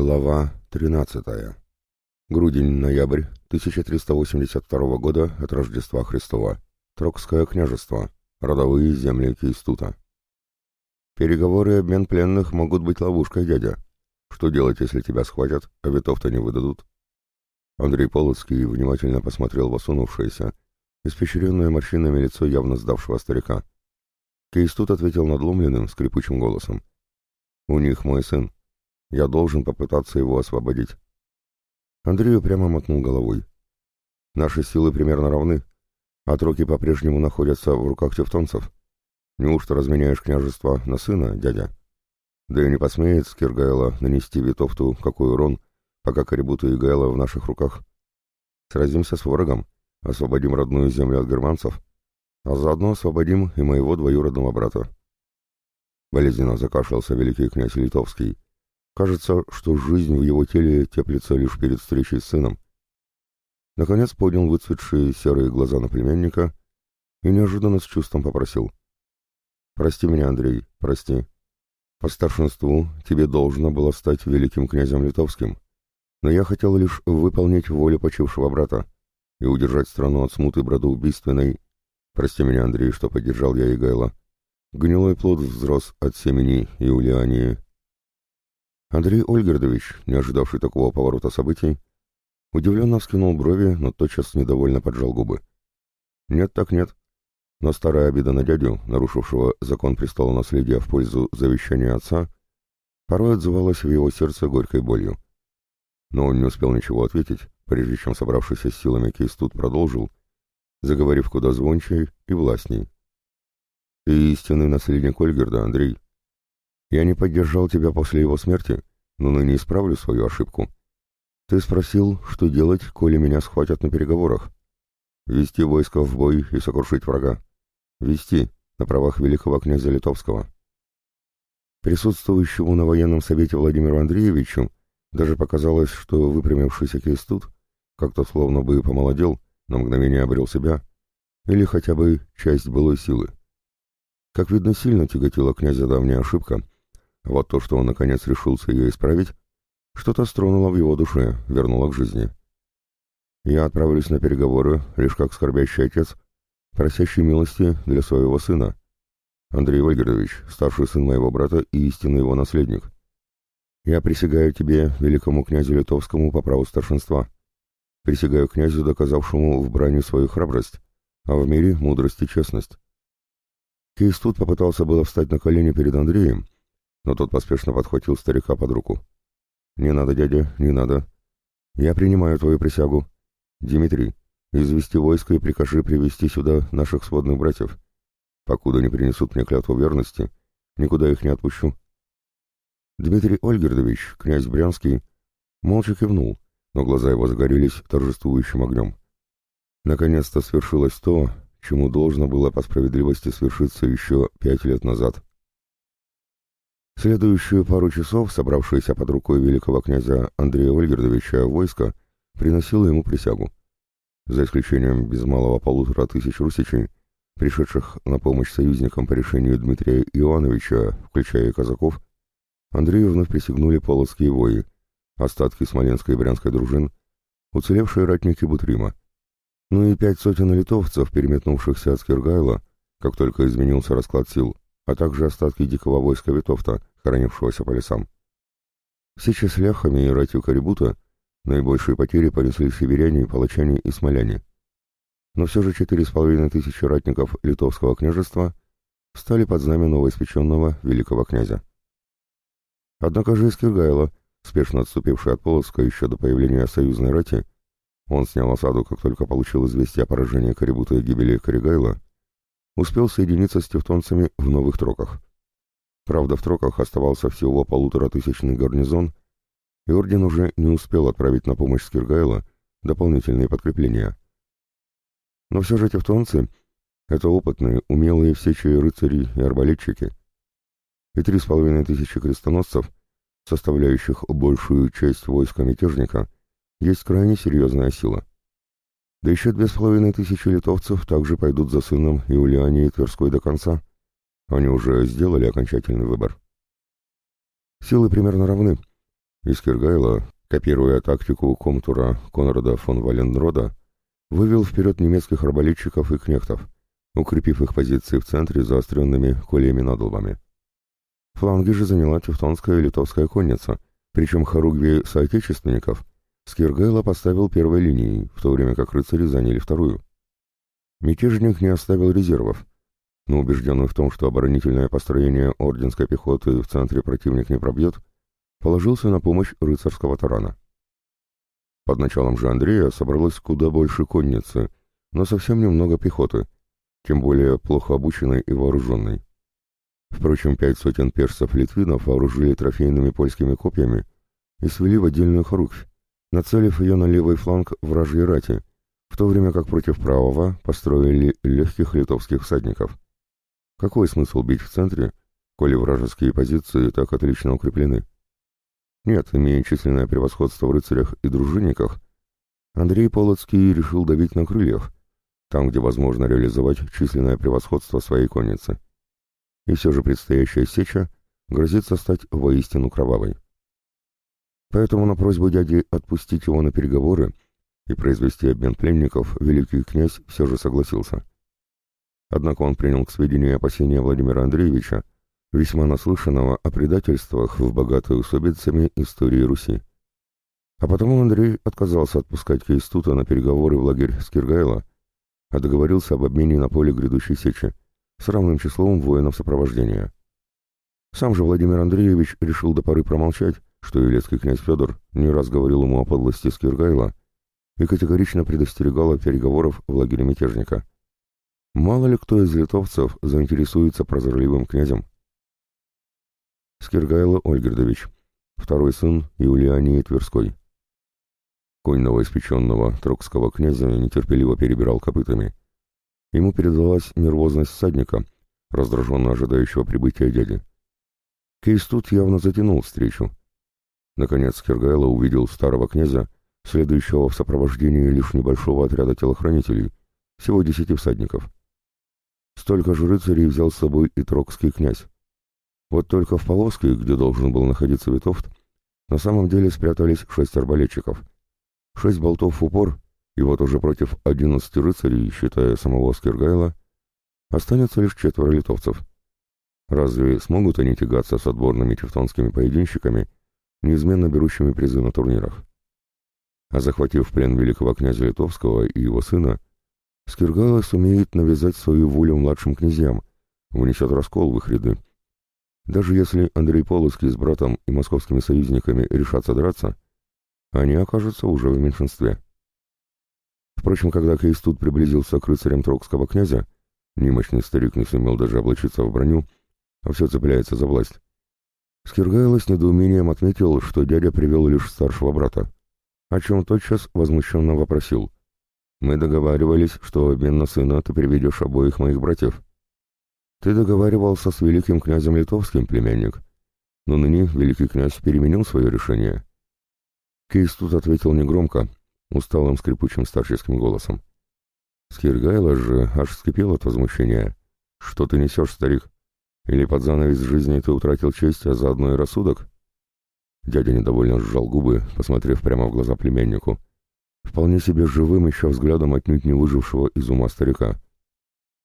Глава 13. Грудень-ноябрь 1382 года от Рождества Христова. Трокское княжество. Родовые земли Кейстута. Переговоры и обмен пленных могут быть ловушкой, дядя. Что делать, если тебя схватят, а витов-то не выдадут? Андрей Полоцкий внимательно посмотрел в осунувшееся, испещренное морщинами лицо явно сдавшего старика. Кейстут ответил надломленным, скрипучим голосом. «У них мой сын. Я должен попытаться его освободить. Андрею прямо мотнул головой. Наши силы примерно равны. Отроки по-прежнему находятся в руках тевтонцев. Неужто разменяешь княжество на сына, дядя? Да и не посмеет Скиргайла нанести Витовту какой урон, пока Карибута и Гайла в наших руках. Сразимся с врагом, освободим родную землю от германцев, а заодно освободим и моего двоюродного брата. Болезненно закашлялся великий князь Литовский, Кажется, что жизнь в его теле теплится лишь перед встречей с сыном. Наконец поднял выцветшие серые глаза на племянника и неожиданно с чувством попросил. «Прости меня, Андрей, прости. По старшинству тебе должно было стать великим князем литовским, но я хотел лишь выполнить волю почившего брата и удержать страну от смуты бродоубийственной. Прости меня, Андрей, что поддержал я Игайла. Гнилой плод взрос от семени Иулиании, Андрей Ольгердович, не ожидавший такого поворота событий, удивленно вскинул брови, но тотчас недовольно поджал губы. Нет так нет. Но старая обида на дядю, нарушившего закон престола наследия в пользу завещания отца, порой отзывалась в его сердце горькой болью. Но он не успел ничего ответить, прежде чем собравшийся с силами Кейстут продолжил, заговорив куда звонче и властней. «Ты истинный наследник Ольгерда, Андрей. Я не поддержал тебя после его смерти, но ныне исправлю свою ошибку. Ты спросил, что делать, коли меня схватят на переговорах. Вести войско в бой и сокрушить врага. Вести, на правах великого князя Литовского. Присутствующему на военном совете Владимиру Андреевичу даже показалось, что выпрямившийся Кейстут как-то словно бы помолодел, на мгновение обрел себя, или хотя бы часть былой силы. Как видно, сильно тяготила князя давняя ошибка — вот то, что он наконец решился ее исправить, что-то стронуло в его душе, вернуло к жизни. Я отправлюсь на переговоры, лишь как скорбящий отец, просящий милости для своего сына. Андрей Вальгерович, старший сын моего брата и истинный его наследник. Я присягаю тебе, великому князю Литовскому, по праву старшинства. Присягаю князю, доказавшему в брани свою храбрость, а в мире мудрость и честность. Кейс тут попытался было встать на колени перед Андреем, но тот поспешно подхватил старика под руку. «Не надо, дядя, не надо. Я принимаю твою присягу. Дмитрий, извести войско и прикажи привести сюда наших сводных братьев. Покуда не принесут мне клятву верности, никуда их не отпущу». Дмитрий Ольгердович, князь Брянский, молча кивнул, но глаза его загорелись торжествующим огнем. Наконец-то свершилось то, чему должно было по справедливости свершиться еще пять лет назад. Следующую пару часов собравшееся под рукой великого князя Андрея Ольгердовича войско приносило ему присягу. За исключением без малого полутора тысяч русичей, пришедших на помощь союзникам по решению Дмитрия Ивановича, включая казаков, Андрею вновь присягнули полоцкие вои, остатки смоленской и брянской дружин, уцелевшие ратники Бутрима, ну и пять сотен литовцев, переметнувшихся от Скиргайла, как только изменился расклад сил, а также остатки дикого войска Витовта, хоронившегося по лесам. В сече ляхами и ратью Карибута наибольшие потери понесли северяне, палачане и смоляне. Но все же четыре с половиной тысячи ратников литовского княжества стали под знамя новоиспеченного великого князя. Однако же из Киргайла, спешно отступивший от Полоцка еще до появления союзной рати, он снял осаду, как только получил известие о поражении Карибута и гибели Коригайла, успел соединиться с тевтонцами в новых троках. Правда, в троках оставался всего полуторатысячный гарнизон, и орден уже не успел отправить на помощь Скиргайла дополнительные подкрепления. Но все же тевтонцы — это опытные, умелые в сече рыцари и арбалетчики. И три с половиной тысячи крестоносцев, составляющих большую часть войска мятежника, есть крайне серьезная сила. Да еще две с половиной тысячи литовцев также пойдут за сыном Иулиани Тверской до конца. Они уже сделали окончательный выбор. Силы примерно равны, Из Киргайла, копируя тактику комтура Конрада фон Валенрода, вывел вперед немецких арбалетчиков и кнехтов, укрепив их позиции в центре заостренными колеями-надолбами. Фланги же заняла тевтонская и литовская конница, причем Харугви соотечественников Скиргайла поставил первой линией, в то время как рыцари заняли вторую. Мятежник не оставил резервов, но убежденный в том, что оборонительное построение орденской пехоты в центре противник не пробьет, положился на помощь рыцарского тарана. Под началом же Андрея собралось куда больше конницы, но совсем немного пехоты, тем более плохо обученной и вооруженной. Впрочем, пять сотен персов-литвинов вооружили трофейными польскими копьями и свели в отдельную хоруквь, нацелив ее на левый фланг вражьей рати, в то время как против правого построили легких литовских всадников. Какой смысл бить в центре, коли вражеские позиции так отлично укреплены? Нет, имея численное превосходство в рыцарях и дружинниках, Андрей Полоцкий решил давить на крыльях, там, где возможно реализовать численное превосходство своей конницы. И все же предстоящая сеча грозится стать воистину кровавой. Поэтому на просьбу дяди отпустить его на переговоры и произвести обмен пленников великий князь все же согласился. Однако он принял к сведению опасения Владимира Андреевича, весьма наслышанного о предательствах в богатой усобицами истории Руси. А потому Андрей отказался отпускать Кейстута на переговоры в лагерь Скиргайла, а договорился об обмене на поле грядущей сечи с равным числом воинов сопровождения. Сам же Владимир Андреевич решил до поры промолчать, что елецкий князь Федор не раз говорил ему о подлости Скиргайла и категорично предостерегал от переговоров в лагере мятежника. Мало ли кто из литовцев заинтересуется прозорливым князем. Скиргайло Ольгердович, второй сын Юлиании Тверской. Конь новоиспеченного трокского князя нетерпеливо перебирал копытами. Ему передалась нервозность всадника, раздраженно ожидающего прибытия дяди. Кейс тут явно затянул встречу. Наконец Киргайло увидел старого князя, следующего в сопровождении лишь небольшого отряда телохранителей, всего десяти всадников. Столько же рыцарей взял с собой и трокский князь. Вот только в полоске, где должен был находиться Витовт, на самом деле спрятались шесть арбалетчиков. Шесть болтов в упор, и вот уже против одиннадцати рыцарей, считая самого Скиргайла, останется лишь четверо литовцев. Разве смогут они тягаться с отборными тевтонскими поединщиками, неизменно берущими призы на турнирах? А захватив плен великого князя Литовского и его сына, Скиргала сумеет навязать свою волю младшим князьям, внесет раскол в их ряды. Даже если Андрей Полоцкий с братом и московскими союзниками решатся драться, они окажутся уже в меньшинстве. Впрочем, когда Кейс тут приблизился к рыцарям Трокского князя, немощный старик не сумел даже облачиться в броню, а все цепляется за власть. Скиргайло с недоумением отметил, что дядя привел лишь старшего брата, о чем тотчас возмущенно вопросил — мы договаривались, что в обмен на сына ты приведешь обоих моих братьев. Ты договаривался с великим князем литовским, племянник. Но ныне великий князь переменил свое решение. Кейс тут ответил негромко, усталым скрипучим старческим голосом. Скиргайло же аж вскипел от возмущения. «Что ты несешь, старик? Или под занавес жизни ты утратил честь, а заодно и рассудок?» Дядя недовольно сжал губы, посмотрев прямо в глаза племяннику вполне себе живым еще взглядом отнюдь не выжившего из ума старика.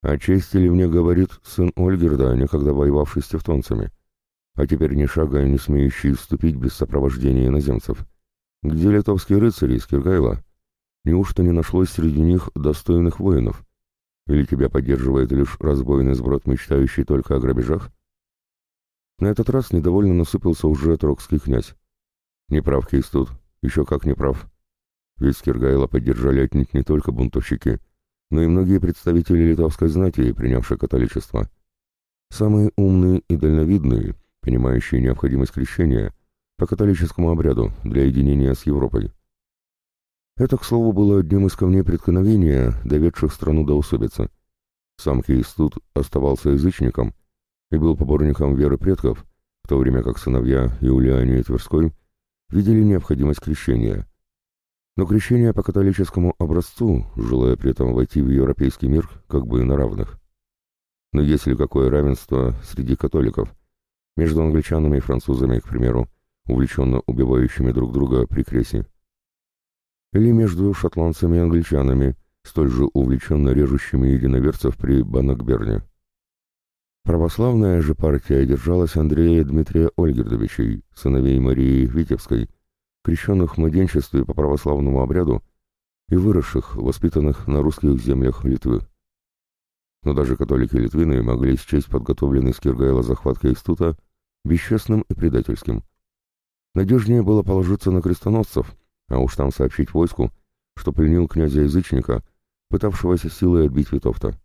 О чести ли мне говорит сын Ольгерда, некогда воевавший с тевтонцами, а теперь ни шага не смеющий ступить без сопровождения иноземцев? Где литовские рыцари из Киргайла? Неужто не нашлось среди них достойных воинов? Или тебя поддерживает лишь разбойный сброд, мечтающий только о грабежах? На этот раз недовольно насыпался уже трокский князь. Неправ Кейс тут, еще как неправ. Ведь Скиргайла поддержали отнюдь не только бунтовщики, но и многие представители литовской знати, принявшие католичество. Самые умные и дальновидные, понимающие необходимость крещения, по католическому обряду для единения с Европой. Это, к слову, было одним из камней преткновения, доведших страну до усобицы. Сам Кейстут оставался язычником и был поборником веры предков, в то время как сыновья Иулиани и Тверской видели необходимость крещения – но крещение по католическому образцу, желая при этом войти в европейский мир как бы на равных. Но есть ли какое равенство среди католиков? Между англичанами и французами, к примеру, увлеченно убивающими друг друга при Кресе. Или между шотландцами и англичанами, столь же увлеченно режущими единоверцев при Баннокберне. Православная же партия держалась Андрея Дмитрия Ольгердовичей, сыновей Марии Витебской, крещенных в младенчестве по православному обряду и выросших, воспитанных на русских землях Литвы. Но даже католики-литвины могли счесть подготовленный с Киргайла захват Кейстута бесчестным и предательским. Надежнее было положиться на крестоносцев, а уж там сообщить войску, что пленил князя-язычника, пытавшегося силой отбить Витовта,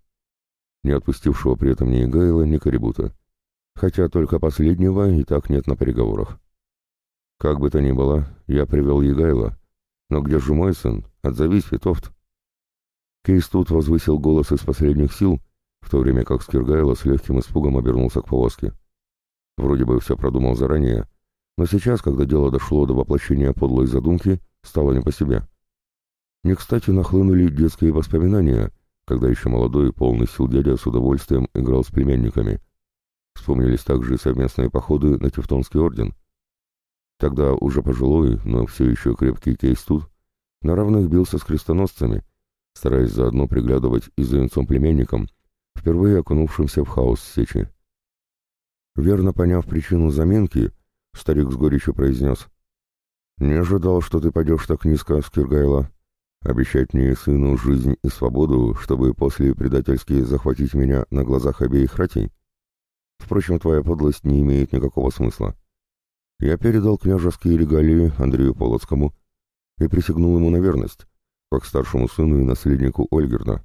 не отпустившего при этом ни Игайла, ни Карибута, хотя только последнего и так нет на переговорах. Как бы то ни было, я привел Егайла, но где же мой сын? Отзовись, Витовт. Кейс тут возвысил голос из последних сил, в то время как Скиргайло с легким испугом обернулся к повозке. Вроде бы все продумал заранее, но сейчас, когда дело дошло до воплощения подлой задумки, стало не по себе. Не кстати нахлынули детские воспоминания, когда еще молодой и полный сил дядя с удовольствием играл с племянниками. Вспомнились также совместные походы на Тевтонский орден. Тогда уже пожилой, но все еще крепкий кейс тут, на равных бился с крестоносцами, стараясь заодно приглядывать и за юнцом племянником, впервые окунувшимся в хаос сечи. Верно поняв причину заминки, старик с горечью произнес. «Не ожидал, что ты пойдешь так низко, Скиргайла. Обещать мне сыну жизнь и свободу, чтобы после предательски захватить меня на глазах обеих ратей? Впрочем, твоя подлость не имеет никакого смысла. Я передал княжеские регалии Андрею Полоцкому и присягнул ему на верность, как старшему сыну и наследнику Ольгерна.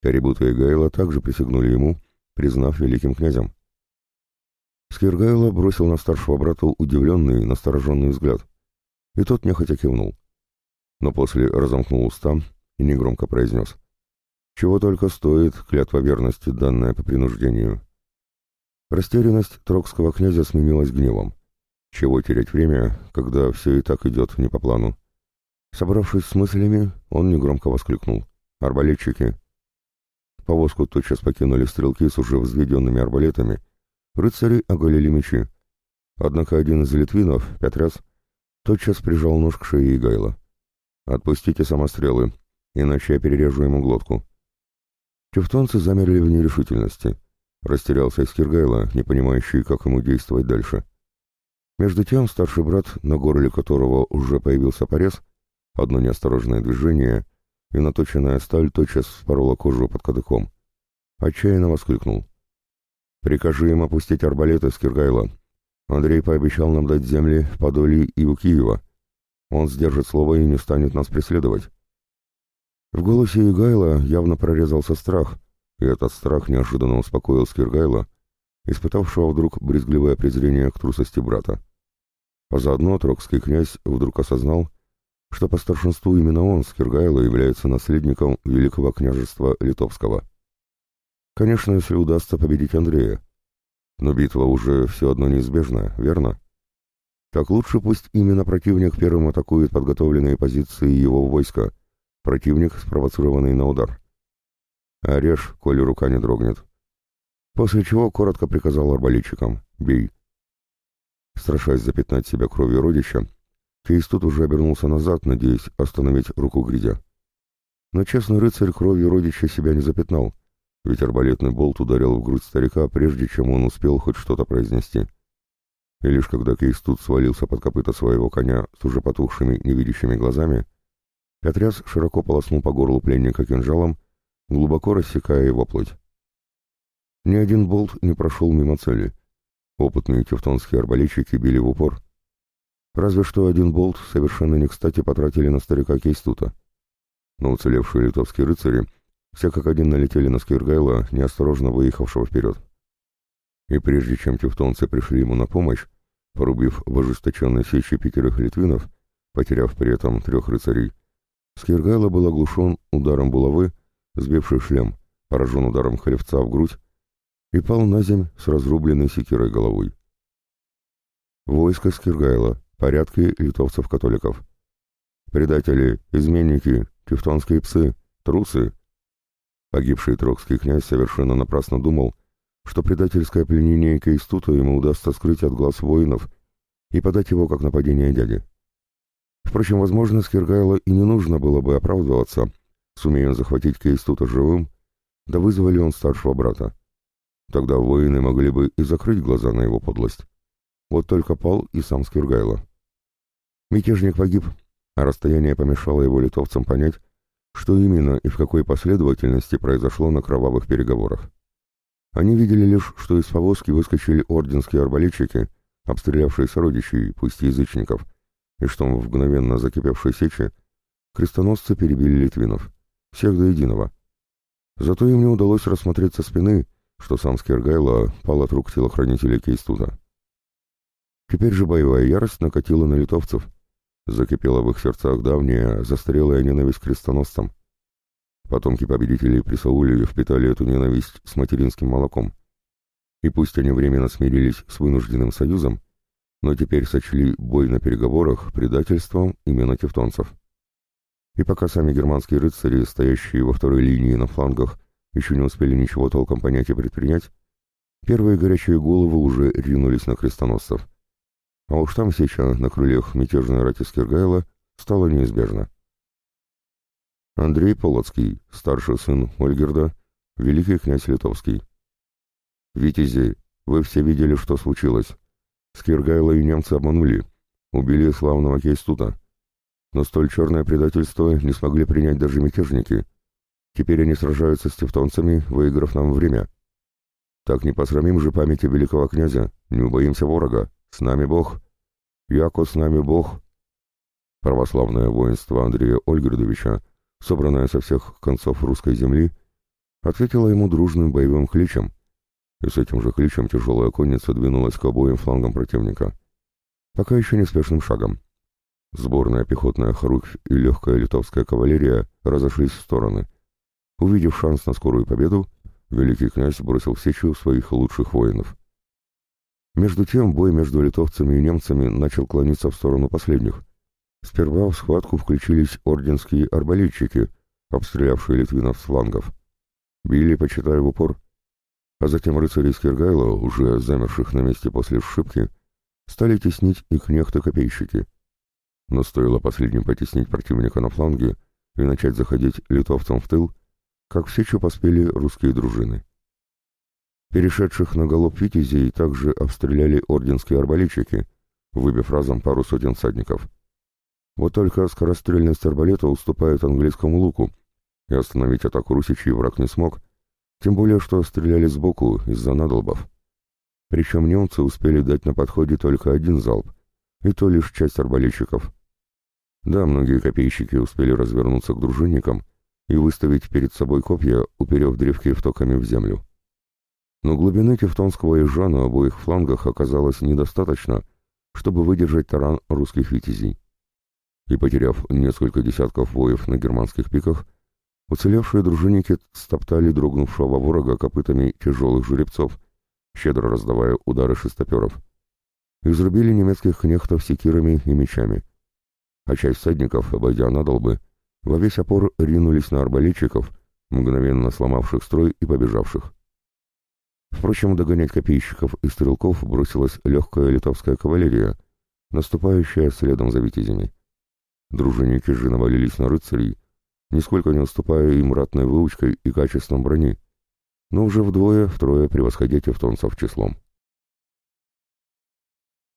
Карибута и Гайла также присягнули ему, признав великим князем. Скиргайло бросил на старшего брата удивленный, настороженный взгляд, и тот нехотя кивнул. Но после разомкнул уста и негромко произнес. «Чего только стоит клятва верности, данная по принуждению». Растерянность трокского князя сменилась гневом. Чего терять время, когда все и так идет не по плану? Собравшись с мыслями, он негромко воскликнул. «Арбалетчики!» Повозку тотчас покинули стрелки с уже взведенными арбалетами. Рыцари оголили мечи. Однако один из литвинов, Петряс, тотчас прижал нож к шее Игайла. «Отпустите самострелы, иначе я перережу ему глотку». Тевтонцы замерли в нерешительности. Растерялся Искиргайло, не понимающий, как ему действовать дальше. Между тем старший брат, на горле которого уже появился порез, одно неосторожное движение, и наточенная сталь тотчас спорола кожу под кадыком. Отчаянно воскликнул. «Прикажи им опустить арбалеты с Киргайла. Андрей пообещал нам дать земли в Подоле и у Киева. Он сдержит слово и не станет нас преследовать». В голосе Игайла явно прорезался страх, и этот страх неожиданно успокоил Скиргайла, испытавшего вдруг брезгливое презрение к трусости брата. А заодно Трокский князь вдруг осознал, что по старшинству именно он, Скиргайло, является наследником Великого княжества Литовского. Конечно, если удастся победить Андрея. Но битва уже все одно неизбежна, верно? Так лучше пусть именно противник первым атакует подготовленные позиции его войска, противник, спровоцированный на удар. А коли рука не дрогнет. После чего коротко приказал арбалетчикам «Бей». Страшась запятнать себя кровью родича, Кейс тут уже обернулся назад, надеясь остановить руку грядя. Но честный рыцарь кровью родича себя не запятнал, ведь арбалетный болт ударил в грудь старика, прежде чем он успел хоть что-то произнести. И лишь когда Кейс тут свалился под копыта своего коня с уже потухшими невидящими глазами, Петряс широко полоснул по горлу пленника кинжалом, глубоко рассекая его плоть. Ни один болт не прошел мимо цели — Опытные тевтонские арбалетчики били в упор. Разве что один болт совершенно не кстати потратили на старика Кейстута. Но уцелевшие литовские рыцари все как один налетели на Скиргайла, неосторожно выехавшего вперед. И прежде чем тевтонцы пришли ему на помощь, порубив в ожесточенной сечи пятерых литвинов, потеряв при этом трех рыцарей, Скиргайло был оглушен ударом булавы, сбивший шлем, поражен ударом халевца в грудь и пал на земь с разрубленной секирой головой. Войско Скиргайла, порядки литовцев-католиков. Предатели, изменники, тевтонские псы, трусы. Погибший трокский князь совершенно напрасно думал, что предательское пленение Кейстута ему удастся скрыть от глаз воинов и подать его как нападение дяди. Впрочем, возможно, Скиргайло и не нужно было бы оправдываться, сумея захватить Кейстута живым, да вызвали он старшего брата. Тогда воины могли бы и закрыть глаза на его подлость. Вот только пал и сам Скиргайло. Мятежник погиб, а расстояние помешало его литовцам понять, что именно и в какой последовательности произошло на кровавых переговорах. Они видели лишь, что из повозки выскочили орденские арбалетчики, обстрелявшие сородичей, пусть и язычников, и что в мгновенно закипевшей сече крестоносцы перебили литвинов, всех до единого. Зато им не удалось рассмотреть со спины, что сам Скиргайло пал от рук телохранителей Кейстута. Теперь же боевая ярость накатила на литовцев, закипела в их сердцах давняя, застарелая ненависть к крестоносцам. Потомки победителей при Сауле впитали эту ненависть с материнским молоком. И пусть они временно смирились с вынужденным союзом, но теперь сочли бой на переговорах предательством именно тевтонцев. И пока сами германские рыцари, стоящие во второй линии на флангах, еще не успели ничего толком понять и предпринять, первые горячие головы уже ринулись на крестоносцев. А уж там сеча на крыльях мятежной рати Скиргайла стало неизбежно. Андрей Полоцкий, старший сын Ольгерда, великий князь Литовский. «Витязи, вы все видели, что случилось. Скиргайло и немцы обманули, убили славного Кейстута. Но столь черное предательство не смогли принять даже мятежники. Теперь они сражаются с тевтонцами, выиграв нам время. Так не посрамим же памяти великого князя, не убоимся ворога. С нами Бог. Яко с нами Бог». Православное воинство Андрея Ольгердовича собранная со всех концов русской земли, ответила ему дружным боевым кличем, и с этим же кличем тяжелая конница двинулась к обоим флангам противника. Пока еще неспешным шагом. Сборная пехотная Харух и легкая литовская кавалерия разошлись в стороны. Увидев шанс на скорую победу, великий князь бросил в сечу своих лучших воинов. Между тем бой между литовцами и немцами начал клониться в сторону последних. Сперва в схватку включились орденские арбалетчики, обстрелявшие литвинов с флангов. Били, почитая в упор. А затем рыцари Скиргайла, уже замерших на месте после сшибки, стали теснить их нехты-копейщики. Но стоило последним потеснить противника на фланге и начать заходить литовцам в тыл, как в сечу поспели русские дружины. Перешедших на голубь витязей также обстреляли орденские арбалетчики, выбив разом пару сотен всадников. Вот только скорострельность арбалета уступает английскому луку, и остановить атаку русичей враг не смог, тем более что стреляли сбоку из-за надолбов. Причем немцы успели дать на подходе только один залп, и то лишь часть арбалетчиков. Да, многие копейщики успели развернуться к дружинникам и выставить перед собой копья, уперев древки втоками в землю. Но глубины тевтонского ежа на обоих флангах оказалось недостаточно, чтобы выдержать таран русских витязей и, потеряв несколько десятков воев на германских пиках, уцелевшие дружинники стоптали дрогнувшего ворога копытами тяжелых жеребцов, щедро раздавая удары шестоперов. Изрубили немецких кнехтов секирами и мечами. А часть всадников, обойдя надолбы, во весь опор ринулись на арбалетчиков, мгновенно сломавших строй и побежавших. Впрочем, догонять копейщиков и стрелков бросилась легкая литовская кавалерия, наступающая следом за витязями. Дружинники же навалились на рыцарей, нисколько не уступая им ратной выучкой и качеством брони, но уже вдвое-втрое превосходя тевтонцев числом.